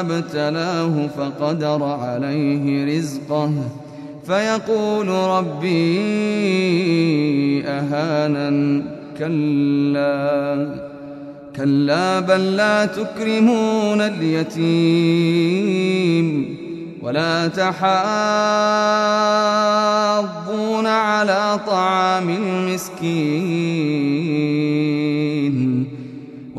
ابتلاه فقدر عليه رزقه. فيقول ربي أهانا. كلا كلا بل لا تكرمون اليتيم ولا تحاضون على طعام المسكين.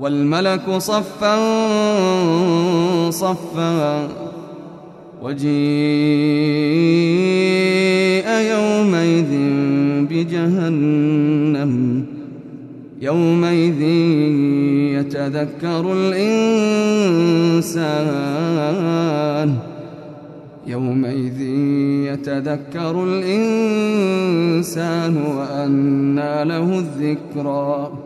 والملك صفا صفا وجيء يومئذ بجهنم يومئذ يتذكر الإنسان يومئذ يتذكر الإنسان وأنى له الذكرى